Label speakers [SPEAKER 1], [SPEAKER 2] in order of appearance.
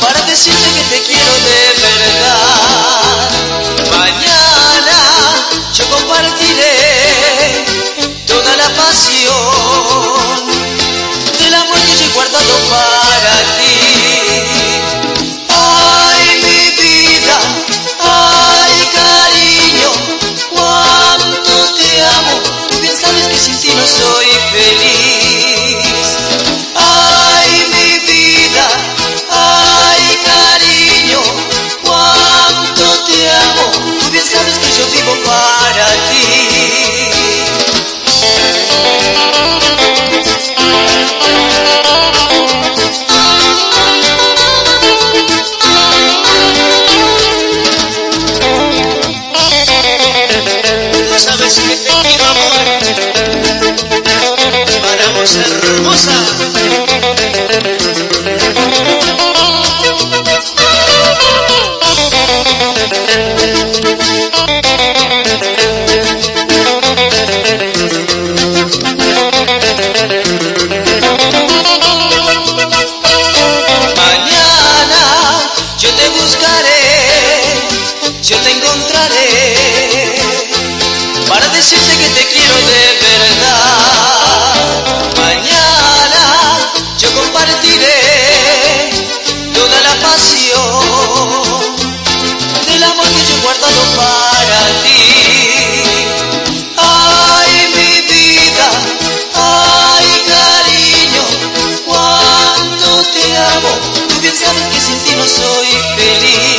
[SPEAKER 1] para decirte que te quiero de verdad. Mañana yo compartiré toda la pasión del amor que yo he guardado para
[SPEAKER 2] flores para hermosa.
[SPEAKER 1] Mañana yo te buscaré, yo te encontraré amo, tú bien sabes que sin ti no soy feliz.